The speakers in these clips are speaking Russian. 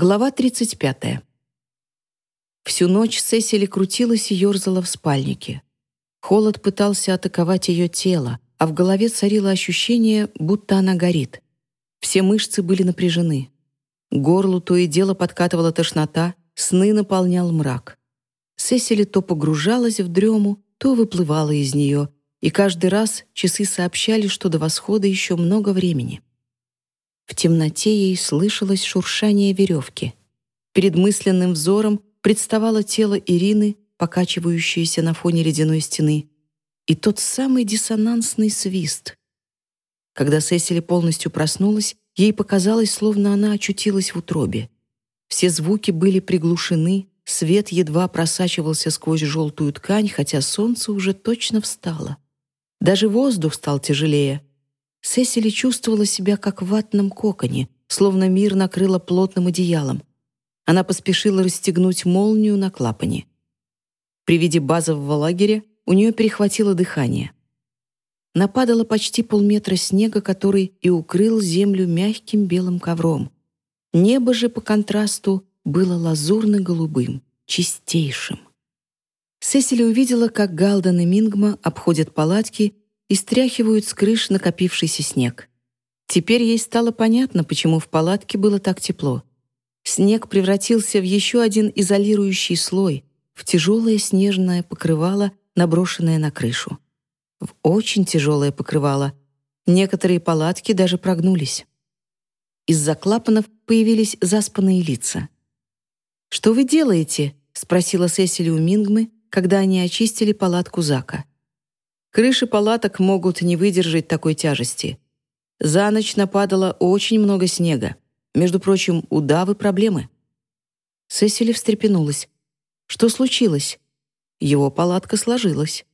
Глава 35. Всю ночь Сесили крутилась и ерзала в спальнике. Холод пытался атаковать ее тело, а в голове царило ощущение, будто она горит. Все мышцы были напряжены. Горлу то и дело подкатывала тошнота, сны наполнял мрак. Сесили то погружалась в дрему, то выплывала из нее, и каждый раз часы сообщали, что до восхода еще много времени. В темноте ей слышалось шуршание веревки. Перед мысленным взором представало тело Ирины, покачивающееся на фоне ледяной стены, и тот самый диссонансный свист. Когда Сесили полностью проснулась, ей показалось, словно она очутилась в утробе. Все звуки были приглушены, свет едва просачивался сквозь желтую ткань, хотя солнце уже точно встало. Даже воздух стал тяжелее. Сесили чувствовала себя как в ватном коконе, словно мир накрыло плотным одеялом. Она поспешила расстегнуть молнию на клапане. При виде базового лагеря у нее перехватило дыхание. Нападало почти полметра снега, который и укрыл землю мягким белым ковром. Небо же по контрасту было лазурно-голубым, чистейшим. Сесили увидела, как Галден и Мингма обходят палатки и стряхивают с крыш накопившийся снег. Теперь ей стало понятно, почему в палатке было так тепло. Снег превратился в еще один изолирующий слой, в тяжелое снежное покрывало, наброшенное на крышу. В очень тяжелое покрывало. Некоторые палатки даже прогнулись. Из-за клапанов появились заспанные лица. «Что вы делаете?» — спросила Сесили у Мингмы, когда они очистили палатку Зака. Крыши палаток могут не выдержать такой тяжести. За ночь нападало очень много снега. Между прочим, у Давы проблемы. Сесили встрепенулась. Что случилось? Его палатка сложилась.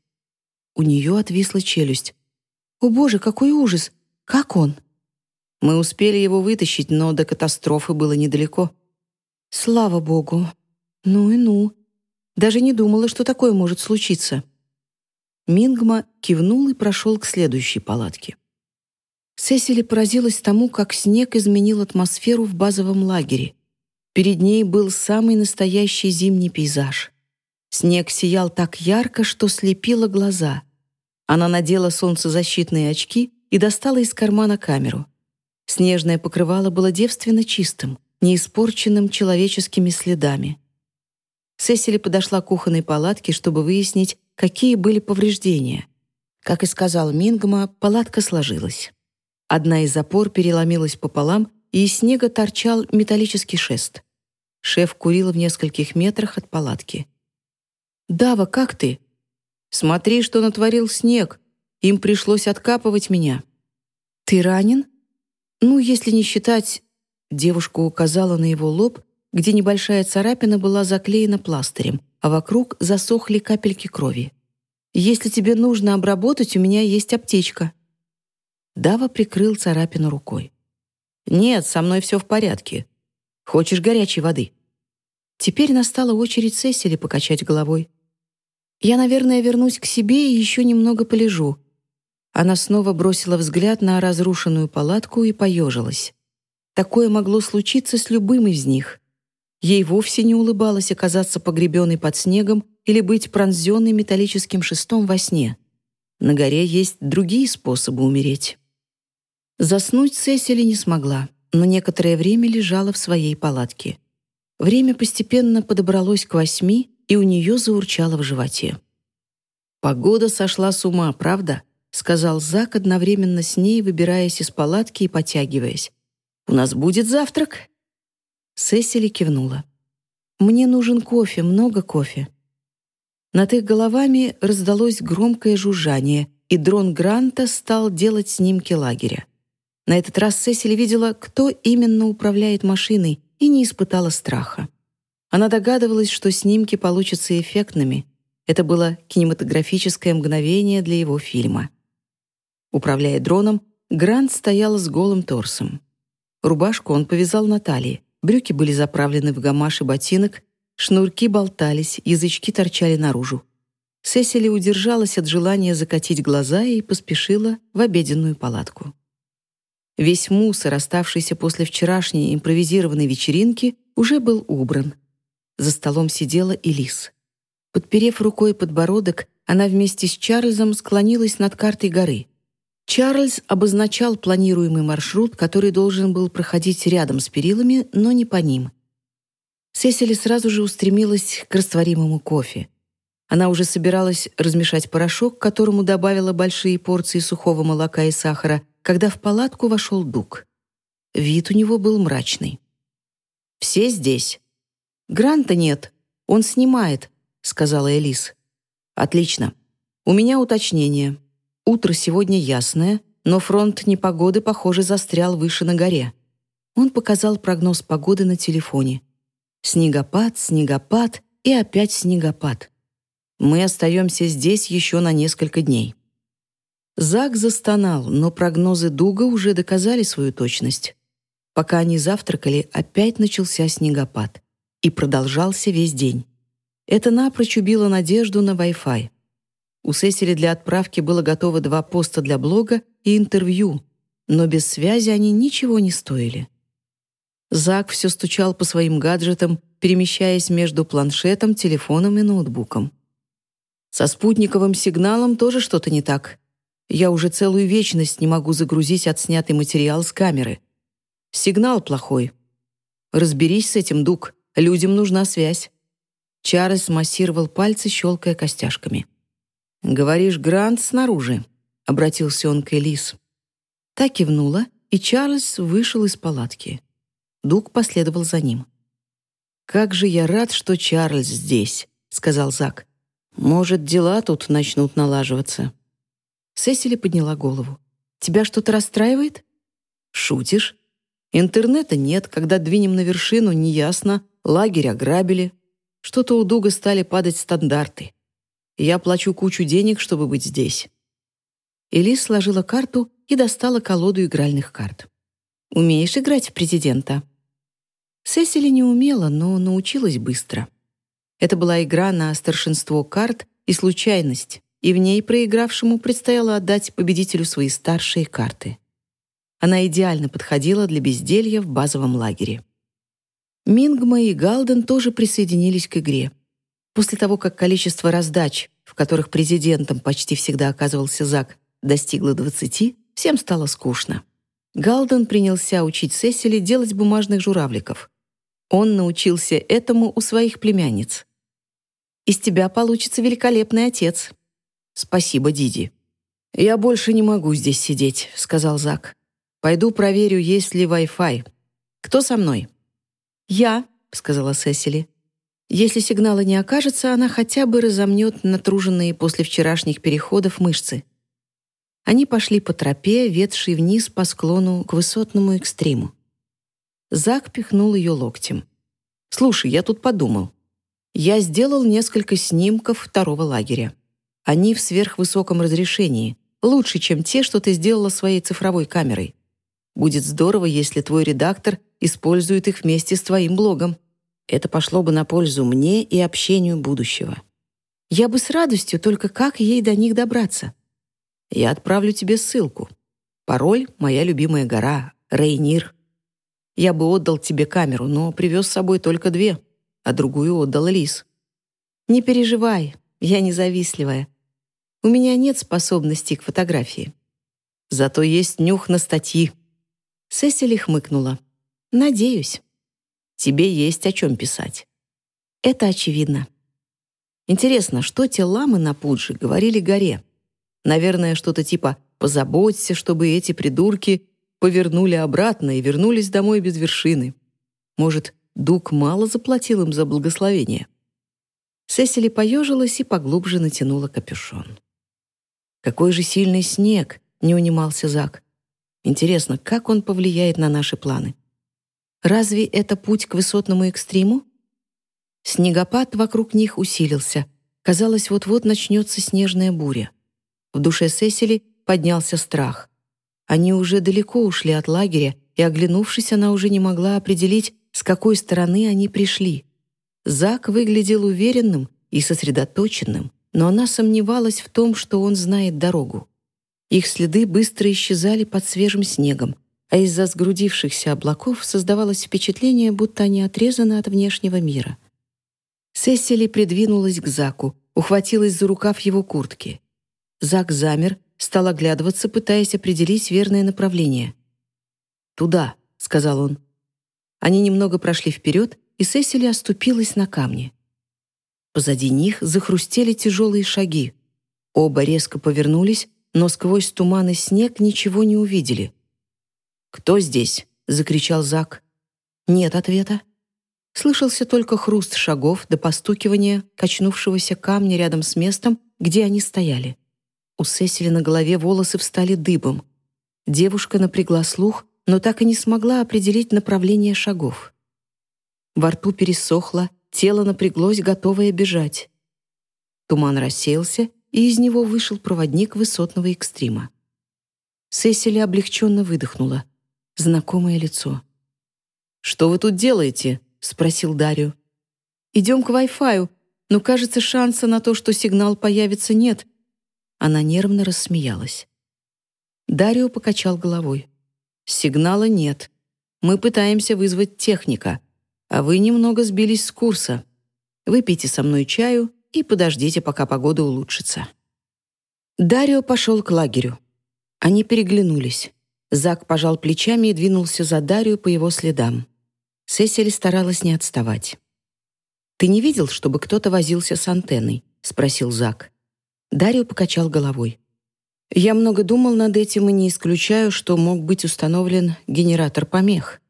У нее отвисла челюсть. «О боже, какой ужас! Как он?» Мы успели его вытащить, но до катастрофы было недалеко. Слава богу. Ну и ну. Даже не думала, что такое может случиться. Мингма кивнул и прошел к следующей палатке. Сесили поразилась тому, как снег изменил атмосферу в базовом лагере. Перед ней был самый настоящий зимний пейзаж. Снег сиял так ярко, что слепило глаза. Она надела солнцезащитные очки и достала из кармана камеру. Снежное покрывало было девственно чистым, не испорченным человеческими следами. Сесили подошла к кухонной палатке, чтобы выяснить, какие были повреждения. Как и сказал Мингма, палатка сложилась. Одна из опор переломилась пополам, и из снега торчал металлический шест. Шеф курил в нескольких метрах от палатки. «Дава, как ты?» «Смотри, что натворил снег. Им пришлось откапывать меня». «Ты ранен?» «Ну, если не считать...» Девушка указала на его лоб, где небольшая царапина была заклеена пластырем, а вокруг засохли капельки крови. «Если тебе нужно обработать, у меня есть аптечка». Дава прикрыл царапину рукой. «Нет, со мной все в порядке. Хочешь горячей воды?» Теперь настала очередь Сесили покачать головой. «Я, наверное, вернусь к себе и еще немного полежу». Она снова бросила взгляд на разрушенную палатку и поежилась. Такое могло случиться с любым из них. Ей вовсе не улыбалось оказаться погребенной под снегом или быть пронзенной металлическим шестом во сне. На горе есть другие способы умереть. Заснуть Сесили не смогла, но некоторое время лежала в своей палатке. Время постепенно подобралось к восьми, и у нее заурчало в животе. «Погода сошла с ума, правда?» — сказал Зак одновременно с ней, выбираясь из палатки и потягиваясь. «У нас будет завтрак?» Сесили кивнула. «Мне нужен кофе, много кофе». Над их головами раздалось громкое жужжание, и дрон Гранта стал делать снимки лагеря. На этот раз Сесили видела, кто именно управляет машиной, и не испытала страха. Она догадывалась, что снимки получатся эффектными. Это было кинематографическое мгновение для его фильма. Управляя дроном, Грант стоял с голым торсом. Рубашку он повязал на талии. Брюки были заправлены в гамаш и ботинок, шнурки болтались, язычки торчали наружу. Сесили удержалась от желания закатить глаза и поспешила в обеденную палатку. Весь мусор, оставшийся после вчерашней импровизированной вечеринки, уже был убран. За столом сидела Элис. Подперев рукой подбородок, она вместе с Чарльзом склонилась над картой горы. Чарльз обозначал планируемый маршрут, который должен был проходить рядом с перилами, но не по ним. Сесили сразу же устремилась к растворимому кофе. Она уже собиралась размешать порошок, которому добавила большие порции сухого молока и сахара, когда в палатку вошел Дуг. Вид у него был мрачный. «Все здесь?» «Гранта нет. Он снимает», — сказала Элис. «Отлично. У меня уточнение. Утро сегодня ясное, но фронт непогоды, похоже, застрял выше на горе». Он показал прогноз погоды на телефоне. Снегопад, снегопад и опять снегопад. Мы остаемся здесь еще на несколько дней. Зак застонал, но прогнозы Дуга уже доказали свою точность. Пока они завтракали, опять начался снегопад. И продолжался весь день. Это напрочь убило надежду на Wi-Fi. У Сесили для отправки было готово два поста для блога и интервью, но без связи они ничего не стоили. Зак все стучал по своим гаджетам, перемещаясь между планшетом, телефоном и ноутбуком. Со спутниковым сигналом тоже что-то не так. Я уже целую вечность не могу загрузить отснятый материал с камеры. Сигнал плохой. Разберись с этим, Дук. Людям нужна связь. Чарльз массировал пальцы, щелкая костяшками. «Говоришь, Грант снаружи?» — обратился он к Элис. Та кивнула, и Чарльз вышел из палатки. Дук последовал за ним. «Как же я рад, что Чарльз здесь», — сказал Зак. «Может, дела тут начнут налаживаться». Сесили подняла голову. «Тебя что-то расстраивает?» «Шутишь? Интернета нет, когда двинем на вершину, неясно, лагерь ограбили. Что-то у Дуга стали падать стандарты. Я плачу кучу денег, чтобы быть здесь». Элис сложила карту и достала колоду игральных карт. «Умеешь играть в президента?» Сесили не умела, но научилась быстро. Это была игра на старшинство карт и случайность, и в ней проигравшему предстояло отдать победителю свои старшие карты. Она идеально подходила для безделья в базовом лагере. Мингма и Галден тоже присоединились к игре. После того, как количество раздач, в которых президентом почти всегда оказывался Зак, достигло 20, всем стало скучно. Галден принялся учить Сесили делать бумажных журавликов. Он научился этому у своих племянниц. «Из тебя получится великолепный отец», «Спасибо, Диди». «Я больше не могу здесь сидеть», — сказал Зак. «Пойду проверю, есть ли Wi-Fi. Кто со мной?» «Я», — сказала Сесили. «Если сигнала не окажется, она хотя бы разомнет натруженные после вчерашних переходов мышцы». Они пошли по тропе, ведшей вниз по склону к высотному экстриму. Зак пихнул ее локтем. «Слушай, я тут подумал. Я сделал несколько снимков второго лагеря. Они в сверхвысоком разрешении, лучше, чем те, что ты сделала своей цифровой камерой. Будет здорово, если твой редактор использует их вместе с твоим блогом. Это пошло бы на пользу мне и общению будущего. Я бы с радостью, только как ей до них добраться? Я отправлю тебе ссылку. Пароль — моя любимая гора, Рейнир. Я бы отдал тебе камеру, но привез с собой только две, а другую отдал Лис. Не переживай, я независливая. У меня нет способностей к фотографии. Зато есть нюх на статьи. Сесили хмыкнула. Надеюсь. Тебе есть о чем писать. Это очевидно. Интересно, что те ламы на Пуджи говорили горе? Наверное, что-то типа «позаботься, чтобы эти придурки повернули обратно и вернулись домой без вершины». Может, Дук мало заплатил им за благословение? Сесили поежилась и поглубже натянула капюшон. Какой же сильный снег, не унимался Зак. Интересно, как он повлияет на наши планы? Разве это путь к высотному экстриму? Снегопад вокруг них усилился. Казалось, вот-вот начнется снежная буря. В душе Сесили поднялся страх. Они уже далеко ушли от лагеря, и, оглянувшись, она уже не могла определить, с какой стороны они пришли. Зак выглядел уверенным и сосредоточенным, но она сомневалась в том, что он знает дорогу. Их следы быстро исчезали под свежим снегом, а из-за сгрудившихся облаков создавалось впечатление, будто они отрезаны от внешнего мира. Сесили придвинулась к Заку, ухватилась за рукав его куртки. Зак замер, стал оглядываться, пытаясь определить верное направление. «Туда», — сказал он. Они немного прошли вперед, и Сесили оступилась на камне. Позади них захрустели тяжелые шаги. Оба резко повернулись, но сквозь туман и снег ничего не увидели. «Кто здесь?» — закричал Зак. Нет ответа. Слышался только хруст шагов до постукивания качнувшегося камня рядом с местом, где они стояли. У Сесили на голове волосы встали дыбом. Девушка напрягла слух, но так и не смогла определить направление шагов. Во рту пересохло, тело напряглось, готовое бежать. Туман рассеялся, и из него вышел проводник высотного экстрима. Сесили облегченно выдохнула. Знакомое лицо. «Что вы тут делаете?» — спросил Дарью. «Идем к Wi-Fi, но, кажется, шанса на то, что сигнал появится, нет». Она нервно рассмеялась. Дарио покачал головой. «Сигнала нет. Мы пытаемся вызвать техника, а вы немного сбились с курса. Выпейте со мной чаю и подождите, пока погода улучшится». Дарио пошел к лагерю. Они переглянулись. Зак пожал плечами и двинулся за Дарью по его следам. Сесили старалась не отставать. «Ты не видел, чтобы кто-то возился с антенной?» — спросил Зак. Дарью покачал головой. «Я много думал над этим и не исключаю, что мог быть установлен генератор помех.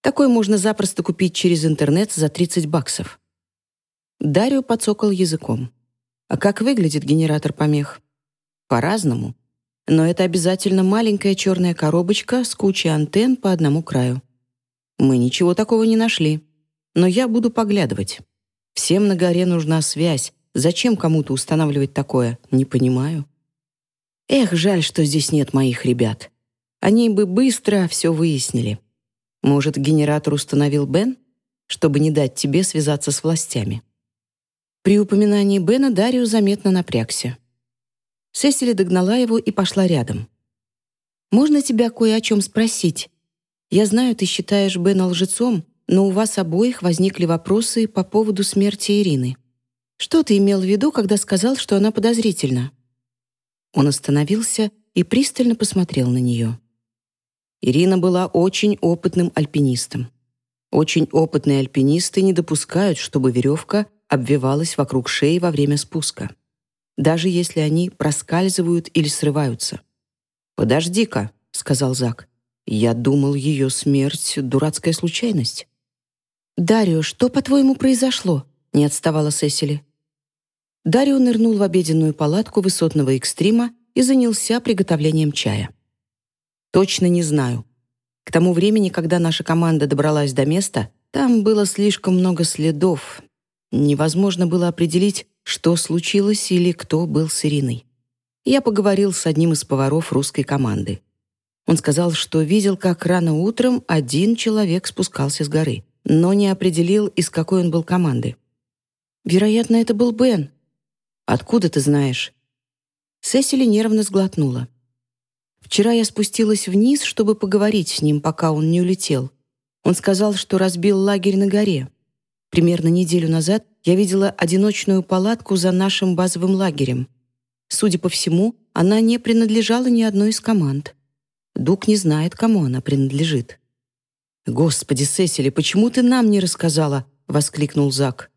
Такой можно запросто купить через интернет за 30 баксов». Дарью подсокал языком. «А как выглядит генератор помех?» «По-разному. Но это обязательно маленькая черная коробочка с кучей антенн по одному краю. Мы ничего такого не нашли. Но я буду поглядывать. Всем на горе нужна связь. Зачем кому-то устанавливать такое? Не понимаю. Эх, жаль, что здесь нет моих ребят. Они бы быстро все выяснили. Может, генератор установил Бен, чтобы не дать тебе связаться с властями? При упоминании Бена Дарио заметно напрягся. Сесили догнала его и пошла рядом. «Можно тебя кое о чем спросить? Я знаю, ты считаешь Бена лжецом, но у вас обоих возникли вопросы по поводу смерти Ирины. Что ты имел в виду, когда сказал, что она подозрительна?» Он остановился и пристально посмотрел на нее. Ирина была очень опытным альпинистом. Очень опытные альпинисты не допускают, чтобы веревка обвивалась вокруг шеи во время спуска даже если они проскальзывают или срываются. «Подожди-ка», — сказал Зак. «Я думал, ее смерть — дурацкая случайность». «Дарио, что, по-твоему, произошло?» — не отставала Сесили. Дарио нырнул в обеденную палатку высотного экстрима и занялся приготовлением чая. «Точно не знаю. К тому времени, когда наша команда добралась до места, там было слишком много следов. Невозможно было определить, что случилось или кто был с Ириной. Я поговорил с одним из поваров русской команды. Он сказал, что видел, как рано утром один человек спускался с горы, но не определил, из какой он был команды. «Вероятно, это был Бен». «Откуда ты знаешь?» Сесили нервно сглотнула. «Вчера я спустилась вниз, чтобы поговорить с ним, пока он не улетел. Он сказал, что разбил лагерь на горе. Примерно неделю назад я видела одиночную палатку за нашим базовым лагерем. Судя по всему, она не принадлежала ни одной из команд. Дук не знает, кому она принадлежит. «Господи, Сесили, почему ты нам не рассказала?» — воскликнул Зак.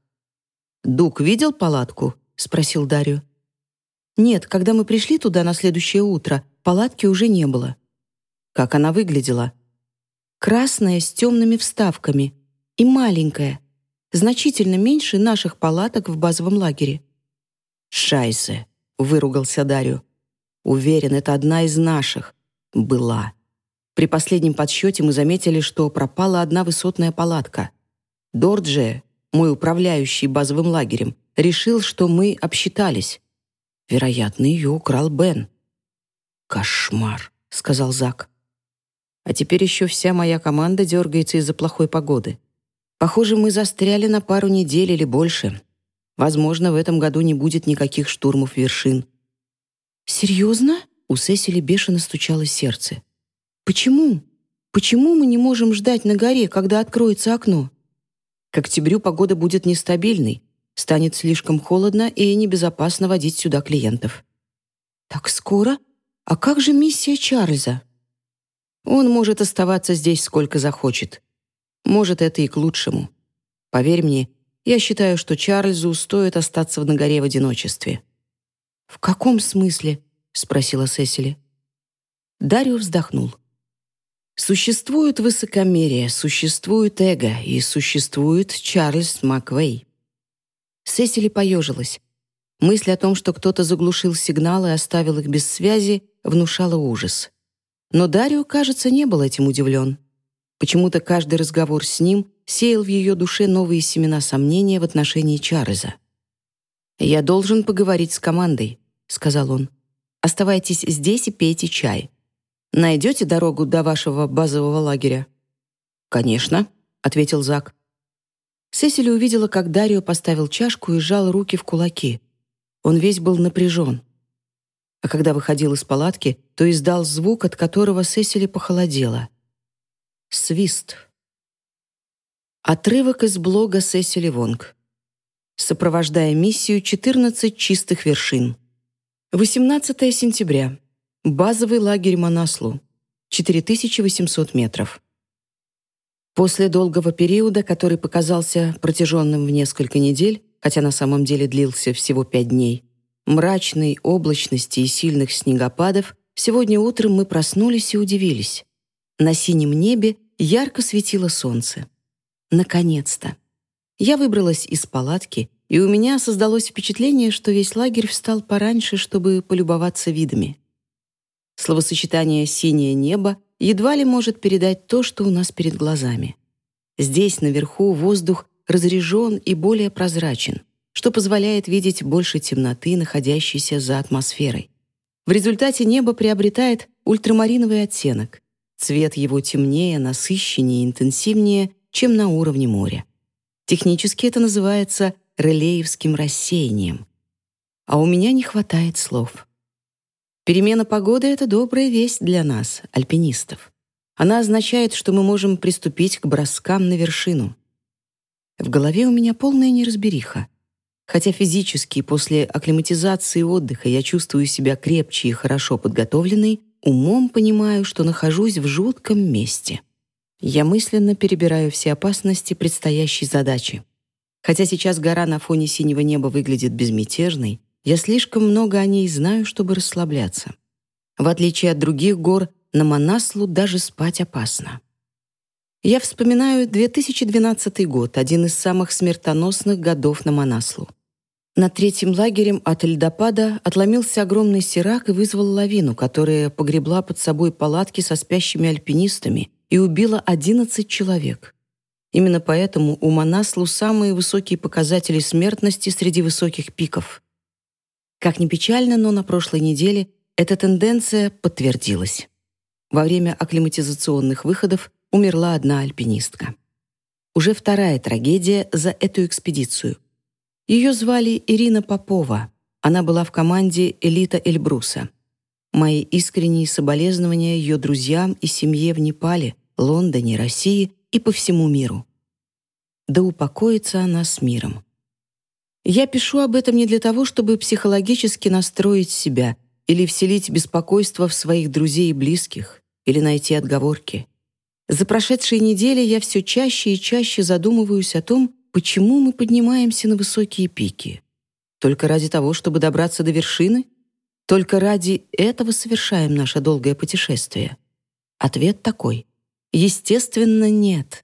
«Дук видел палатку?» — спросил Дарью. «Нет, когда мы пришли туда на следующее утро, палатки уже не было». «Как она выглядела?» «Красная с темными вставками и маленькая, значительно меньше наших палаток в базовом лагере. «Шайсе!» — выругался Дарью. «Уверен, это одна из наших. Была. При последнем подсчете мы заметили, что пропала одна высотная палатка. Дордже, мой управляющий базовым лагерем, решил, что мы обсчитались. Вероятно, ее украл Бен». «Кошмар», — сказал Зак. «А теперь еще вся моя команда дергается из-за плохой погоды. Похоже, мы застряли на пару недель или больше. Возможно, в этом году не будет никаких штурмов вершин. Серьезно? У Сесили бешено стучало сердце. Почему? Почему мы не можем ждать на горе, когда откроется окно? К октябрю погода будет нестабильной, станет слишком холодно и небезопасно водить сюда клиентов. Так скоро? А как же миссия Чарльза? Он может оставаться здесь сколько захочет. Может, это и к лучшему. Поверь мне, я считаю, что Чарльзу стоит остаться на горе в одиночестве. «В каком смысле?» — спросила Сесили. Дарио вздохнул. Существует высокомерие, существует эго и существует Чарльз Маквей. Сесили поежилась. Мысль о том, что кто-то заглушил сигналы и оставил их без связи, внушала ужас. Но Дарио, кажется, не был этим удивлен. Почему-то каждый разговор с ним сеял в ее душе новые семена сомнения в отношении Чарльза. «Я должен поговорить с командой», — сказал он. «Оставайтесь здесь и пейте чай. Найдете дорогу до вашего базового лагеря?» «Конечно», — ответил Зак. Сесили увидела, как Дарио поставил чашку и сжал руки в кулаки. Он весь был напряжен. А когда выходил из палатки, то издал звук, от которого Сесили похолодела. Свист. Отрывок из блога Сесили Вонг. Сопровождая миссию 14 чистых вершин. 18 сентября. Базовый лагерь Манаслу. 4800 метров. После долгого периода, который показался протяженным в несколько недель, хотя на самом деле длился всего пять дней, мрачной облачности и сильных снегопадов, сегодня утром мы проснулись и удивились. На синем небе ярко светило солнце. Наконец-то! Я выбралась из палатки, и у меня создалось впечатление, что весь лагерь встал пораньше, чтобы полюбоваться видами. Словосочетание «синее небо» едва ли может передать то, что у нас перед глазами. Здесь, наверху, воздух разрежен и более прозрачен, что позволяет видеть больше темноты, находящейся за атмосферой. В результате небо приобретает ультрамариновый оттенок. Цвет его темнее, насыщеннее, интенсивнее, чем на уровне моря. Технически это называется релеевским рассеянием. А у меня не хватает слов. Перемена погоды — это добрая весть для нас, альпинистов. Она означает, что мы можем приступить к броскам на вершину. В голове у меня полная неразбериха. Хотя физически после акклиматизации и отдыха я чувствую себя крепче и хорошо подготовленной, умом понимаю, что нахожусь в жутком месте. Я мысленно перебираю все опасности предстоящей задачи. Хотя сейчас гора на фоне синего неба выглядит безмятежной, я слишком много о ней знаю, чтобы расслабляться. В отличие от других гор, на Манаслу даже спать опасно. Я вспоминаю 2012 год, один из самых смертоносных годов на Манаслу. Над третьим лагерем от льдопада отломился огромный сирак и вызвал лавину, которая погребла под собой палатки со спящими альпинистами и убила 11 человек. Именно поэтому у Манаслу самые высокие показатели смертности среди высоких пиков. Как ни печально, но на прошлой неделе эта тенденция подтвердилась. Во время акклиматизационных выходов умерла одна альпинистка. Уже вторая трагедия за эту экспедицию. Ее звали Ирина Попова. Она была в команде «Элита Эльбруса». Мои искренние соболезнования ее друзьям и семье в Непале, Лондоне, России и по всему миру. Да упокоится она с миром. Я пишу об этом не для того, чтобы психологически настроить себя или вселить беспокойство в своих друзей и близких, или найти отговорки. За прошедшие недели я все чаще и чаще задумываюсь о том, почему мы поднимаемся на высокие пики. Только ради того, чтобы добраться до вершины? Только ради этого совершаем наше долгое путешествие? Ответ такой. Естественно, нет.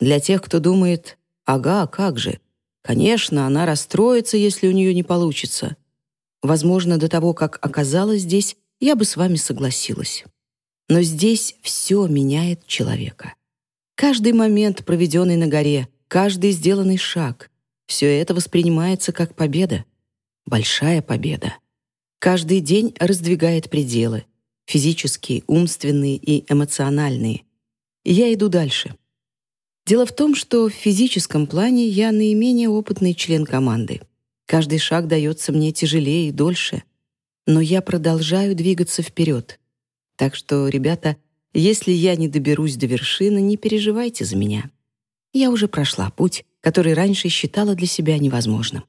Для тех, кто думает, ага, как же, Конечно, она расстроится, если у нее не получится. Возможно, до того, как оказалась здесь, я бы с вами согласилась. Но здесь все меняет человека. Каждый момент, проведенный на горе, каждый сделанный шаг — все это воспринимается как победа. Большая победа. Каждый день раздвигает пределы — физические, умственные и эмоциональные. И я иду дальше — Дело в том, что в физическом плане я наименее опытный член команды. Каждый шаг дается мне тяжелее и дольше. Но я продолжаю двигаться вперед. Так что, ребята, Если я не доберусь до вершины, не переживайте за меня. Я уже прошла путь, который раньше считала для себя невозможным.